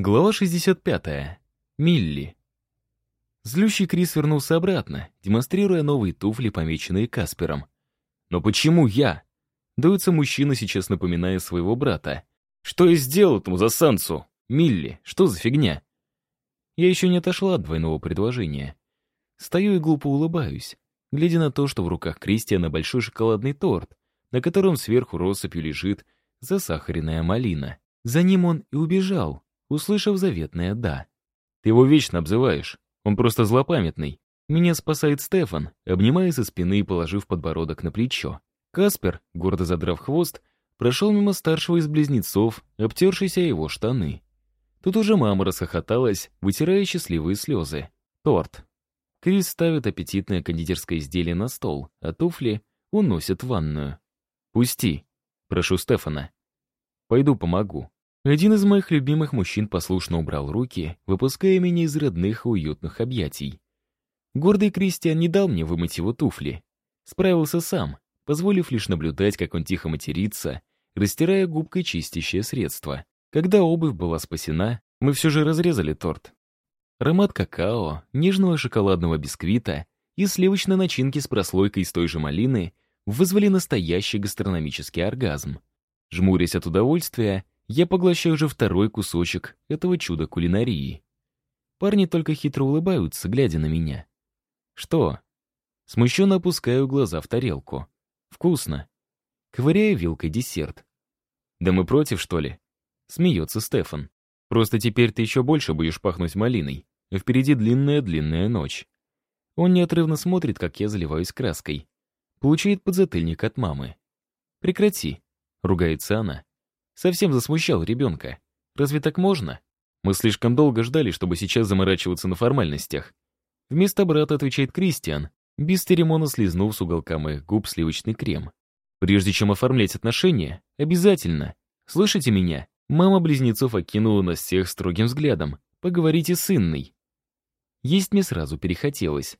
Глава 65. Милли. Злющий Крис вернулся обратно, демонстрируя новые туфли, помеченные Каспером. «Но почему я?» Дуется мужчина, сейчас напоминая своего брата. «Что я сделал этому засанцу? Милли, что за фигня?» Я еще не отошла от двойного предложения. Стою и глупо улыбаюсь, глядя на то, что в руках Кристиана большой шоколадный торт, на котором сверху россыпью лежит засахаренная малина. За ним он и убежал, услышав заветное «да». «Ты его вечно обзываешь. Он просто злопамятный. Меня спасает Стефан, обнимая со спины и положив подбородок на плечо. Каспер, гордо задрав хвост, прошел мимо старшего из близнецов, обтершийся его штаны. Тут уже мама расхохоталась, вытирая счастливые слезы. Торт. Крис ставит аппетитное кондитерское изделие на стол, а туфли уносит в ванную. «Пусти», — прошу Стефана. «Пойду помогу». Один из моих любимых мужчин послушно убрал руки, выпуская меня из родных и уютных объятий. Гордый Кристиан не дал мне вымыть его туфли. Справился сам, позволив лишь наблюдать, как он тихо матерится, растирая губкой чистящее средство. Когда обувь была спасена, мы все же разрезали торт. Аромат какао, нежного шоколадного бисквита и сливочной начинки с прослойкой из той же малины вызвали настоящий гастрономический оргазм. Жмурясь от удовольствия, я поглощаю уже второй кусочек этого чуда кулинарии. Парни только хитро улыбаются, глядя на меня. Что? Смущенно опускаю глаза в тарелку. Вкусно. Ковыряю вилкой десерт. Да мы против, что ли? Смеется Стефан. Просто теперь ты еще больше будешь пахнуть малиной. Впереди длинная-длинная ночь. Он неотрывно смотрит, как я заливаюсь краской. Получает подзатыльник от мамы. «Прекрати», — ругается она. Совсем засмущал ребенка. Разве так можно? Мы слишком долго ждали, чтобы сейчас заморачиваться на формальностях. Вместо брата отвечает Кристиан, без церемона слизнув с уголка моих губ сливочный крем. Прежде чем оформлять отношения, обязательно. Слышите меня? Мама близнецов окинула нас всех строгим взглядом. Поговорите с Инной. Есть мне сразу перехотелось.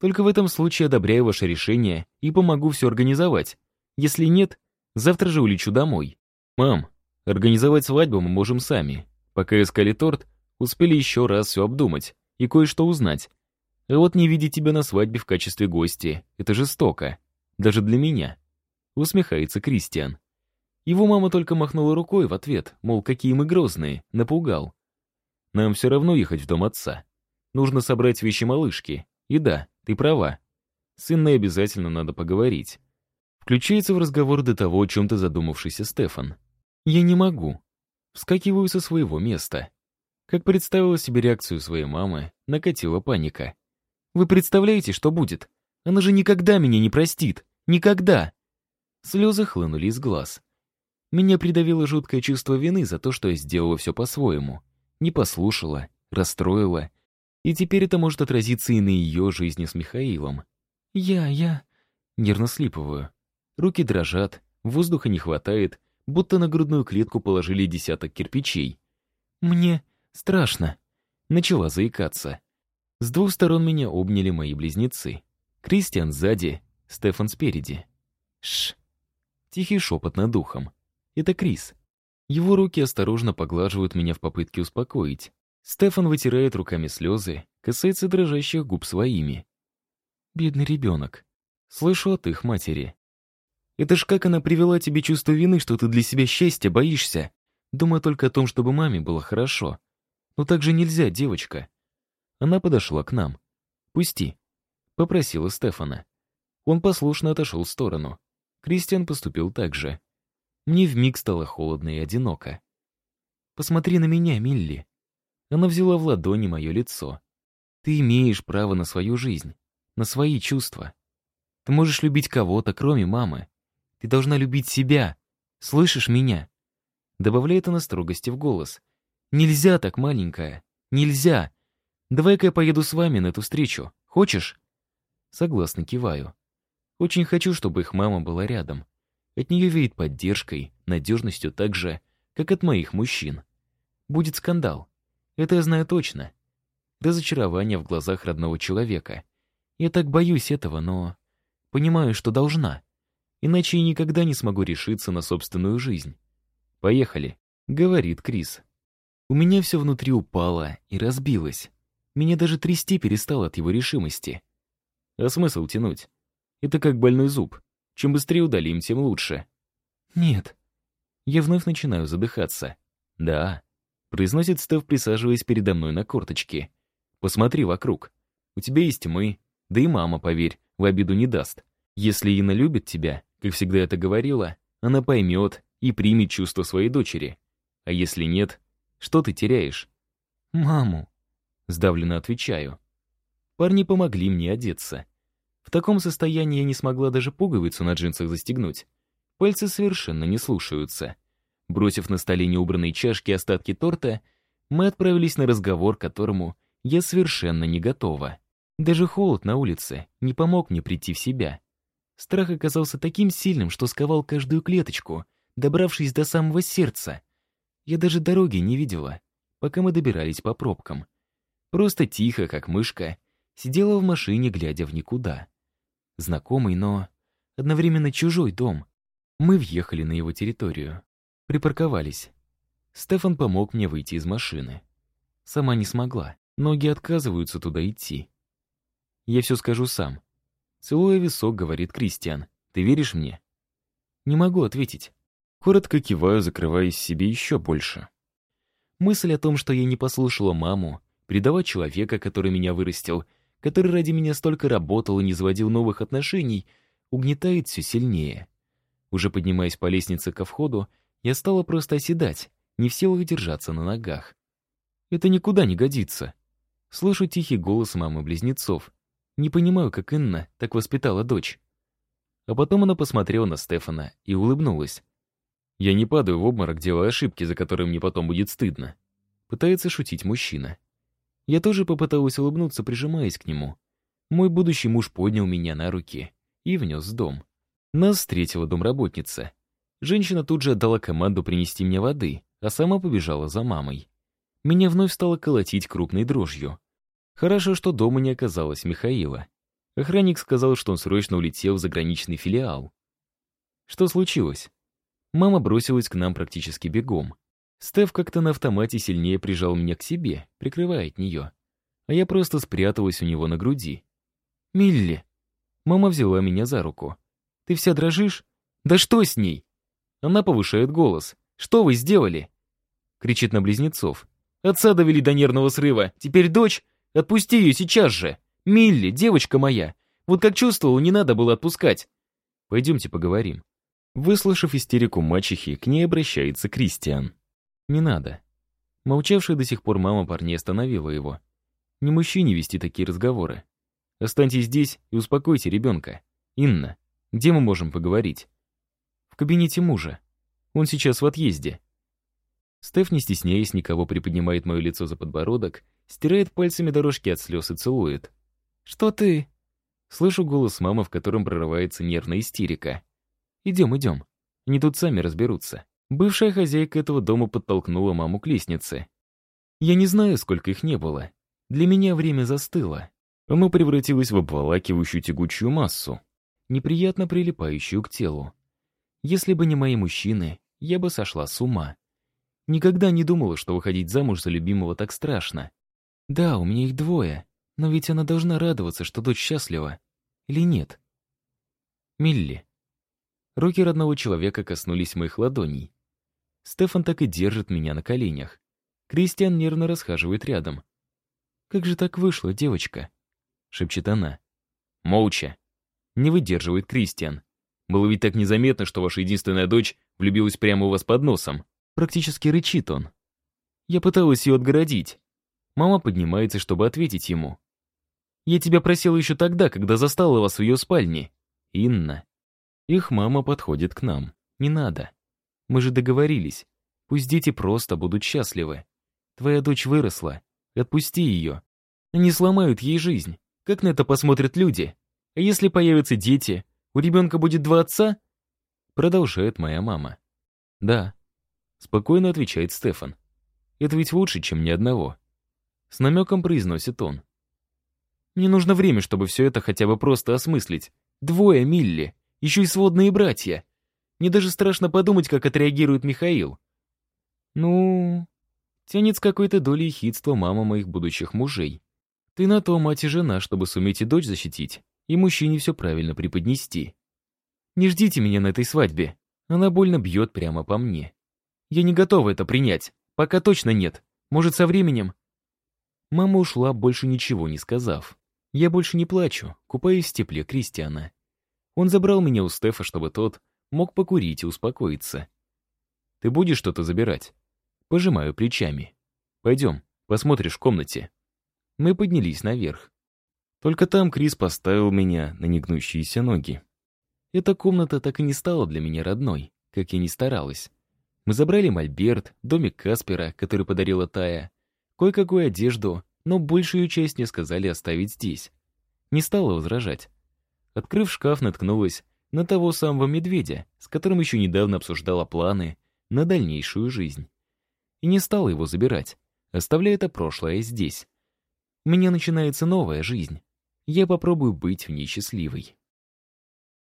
Только в этом случае одобряю ваше решение и помогу все организовать. Если нет, завтра же улечу домой. Мам, Организовать свадьбу мы можем сами. Пока искали торт, успели еще раз все обдумать и кое-что узнать. А вот не видеть тебя на свадьбе в качестве гости — это жестоко. Даже для меня. Усмехается Кристиан. Его мама только махнула рукой в ответ, мол, какие мы грозные, напугал. Нам все равно ехать в дом отца. Нужно собрать вещи малышки. И да, ты права. С Инной обязательно надо поговорить. Включается в разговор до того, о чем-то задумавшийся Стефан. Я не могу. Вскакиваю со своего места. Как представила себе реакцию своей мамы, накатила паника. Вы представляете, что будет? Она же никогда меня не простит. Никогда. Слезы хлынули из глаз. Меня придавило жуткое чувство вины за то, что я сделала все по-своему. Не послушала, расстроила. И теперь это может отразиться и на ее жизни с Михаилом. Я, я... Нервно слипываю. Руки дрожат, воздуха не хватает, будто на грудную клетку положили десяток кирпичей. «Мне страшно», — начала заикаться. С двух сторон меня обняли мои близнецы. Кристиан сзади, Стефан спереди. Шш. Тихий шепот над духом. Это Крис. Его руки осторожно поглаживают меня в попытке успокоить. Стефан вытирает руками слезы, касается дрожащих губ своими. Бедный ребенок. Слышу от их матери. Это ж как она привела тебе чувство вины, что ты для себя счастья боишься. Думаю только о том, чтобы маме было хорошо. Но так же нельзя, девочка. Она подошла к нам. «Пусти», — попросила Стефана. Он послушно отошел в сторону. Кристиан поступил так же. Мне вмиг стало холодно и одиноко. «Посмотри на меня, Милли». Она взяла в ладони мое лицо. «Ты имеешь право на свою жизнь, на свои чувства. Ты можешь любить кого-то, кроме мамы. Ты должна любить себя. Слышишь меня?» Добавляет она строгости в голос. «Нельзя так, маленькая. Нельзя. Давай-ка я поеду с вами на эту встречу. Хочешь?» Согласно киваю. Очень хочу, чтобы их мама была рядом. От нее веет поддержкой, надежностью так же, как от моих мужчин. Будет скандал. Это я знаю точно. Разочарование в глазах родного человека. Я так боюсь этого, но... Понимаю, что должна иначе я никогда не смогу решиться на собственную жизнь. «Поехали», — говорит Крис. У меня все внутри упало и разбилось. Меня даже трясти перестало от его решимости. А смысл тянуть? Это как больной зуб. Чем быстрее удалим, тем лучше. Нет. Я вновь начинаю задыхаться. Да. Произносит Стеф, присаживаясь передо мной на корточки. Посмотри вокруг. У тебя есть мы, да и мама, поверь, в обиду не даст. Если Инна любит тебя, как всегда это говорила, она поймет и примет чувство своей дочери. А если нет, что ты теряешь? Маму. Сдавленно отвечаю. Парни помогли мне одеться. В таком состоянии я не смогла даже пуговицу на джинсах застегнуть. Пальцы совершенно не слушаются. Бросив на столе неубранные чашки остатки торта, мы отправились на разговор, к которому я совершенно не готова. Даже холод на улице не помог мне прийти в себя. Страх оказался таким сильным, что сковал каждую клеточку, добравшись до самого сердца. Я даже дороги не видела, пока мы добирались по пробкам. Просто тихо, как мышка, сидела в машине, глядя в никуда. Знакомый, но одновременно чужой дом. Мы въехали на его территорию. Припарковались. Стефан помог мне выйти из машины. Сама не смогла. Ноги отказываются туда идти. Я все скажу сам. Целуя висок, говорит Кристиан. Ты веришь мне? Не могу ответить. Коротко киваю, закрываясь себе еще больше. Мысль о том, что я не послушала маму, предала человека, который меня вырастил, который ради меня столько работал и не заводил новых отношений, угнетает все сильнее. Уже поднимаясь по лестнице ко входу, я стала просто оседать, не в силах держаться на ногах. Это никуда не годится. Слышу тихий голос мамы-близнецов. Не понимаю, как Инна так воспитала дочь. А потом она посмотрела на Стефана и улыбнулась. Я не падаю в обморок, делая ошибки, за которые мне потом будет стыдно. Пытается шутить мужчина. Я тоже попыталась улыбнуться, прижимаясь к нему. Мой будущий муж поднял меня на руки и внес в дом. Нас встретила домработница. Женщина тут же отдала команду принести мне воды, а сама побежала за мамой. Меня вновь стало колотить крупной дрожью. Хорошо, что дома не оказалось Михаила. Охранник сказал, что он срочно улетел в заграничный филиал. Что случилось? Мама бросилась к нам практически бегом. Стеф как-то на автомате сильнее прижал меня к себе, прикрывая от нее. А я просто спряталась у него на груди. «Милли!» Мама взяла меня за руку. «Ты вся дрожишь? Да что с ней?» Она повышает голос. «Что вы сделали?» Кричит на близнецов. «Отца довели до нервного срыва. Теперь дочь? Отпусти ее сейчас же! Милли, девочка моя! Вот как чувствовал, не надо было отпускать!» «Пойдемте поговорим». Выслушав истерику мачехи, к ней обращается Кристиан. «Не надо». Молчавшая до сих пор мама парней остановила его. «Не мужчине вести такие разговоры. Останьтесь здесь и успокойте ребенка. Инна, где мы можем поговорить?» «В кабинете мужа. Он сейчас в отъезде». Стеф, не стесняясь, никого приподнимает мое лицо за подбородок, стирает пальцами дорожки от слез и целует. «Что ты?» Слышу голос мамы, в котором прорывается нервная истерика. Идем, идем. Они тут сами разберутся. Бывшая хозяйка этого дома подтолкнула маму к лестнице. Я не знаю, сколько их не было. Для меня время застыло. Оно превратилось в обволакивающую тягучую массу, неприятно прилипающую к телу. Если бы не мои мужчины, я бы сошла с ума. Никогда не думала, что выходить замуж за любимого так страшно. Да, у меня их двое, но ведь она должна радоваться, что дочь счастлива. Или нет? Милли, Руки родного человека коснулись моих ладоней. Стефан так и держит меня на коленях. Кристиан нервно расхаживает рядом. «Как же так вышло, девочка?» — шепчет она. «Молча!» — не выдерживает Кристиан. «Было ведь так незаметно, что ваша единственная дочь влюбилась прямо у вас под носом». Практически рычит он. Я пыталась ее отгородить. Мама поднимается, чтобы ответить ему. «Я тебя просила еще тогда, когда застала вас в ее спальне. Инна, их мама подходит к нам. Не надо. Мы же договорились. Пусть дети просто будут счастливы. Твоя дочь выросла. Отпусти ее. Они сломают ей жизнь. Как на это посмотрят люди? А если появятся дети, у ребенка будет два отца? Продолжает моя мама. Да. Спокойно отвечает Стефан. Это ведь лучше, чем ни одного. С намеком произносит он. Мне нужно время, чтобы все это хотя бы просто осмыслить. Двое Милли. Еще и сводные братья. Мне даже страшно подумать, как отреагирует Михаил. Ну, Тянет с какой-то долей хитства мама моих будущих мужей. Ты на то мать и жена, чтобы суметь и дочь защитить, и мужчине все правильно преподнести. Не ждите меня на этой свадьбе. Она больно бьет прямо по мне. Я не готова это принять. Пока точно нет. Может, со временем... Мама ушла, больше ничего не сказав. Я больше не плачу, купаюсь в тепле Кристиана. Он забрал меня у Стефа, чтобы тот мог покурить и успокоиться. «Ты будешь что-то забирать?» Пожимаю плечами. «Пойдем, посмотришь в комнате». Мы поднялись наверх. Только там Крис поставил меня на негнущиеся ноги. Эта комната так и не стала для меня родной, как я ни старалась. Мы забрали мольберт, домик Каспера, который подарила Тая, кое-какую одежду, но большую часть мне сказали оставить здесь. Не стала возражать. Открыв шкаф, наткнулась на того самого медведя, с которым еще недавно обсуждала планы на дальнейшую жизнь. И не стала его забирать, оставляя это прошлое здесь. У меня начинается новая жизнь. Я попробую быть в ней счастливой.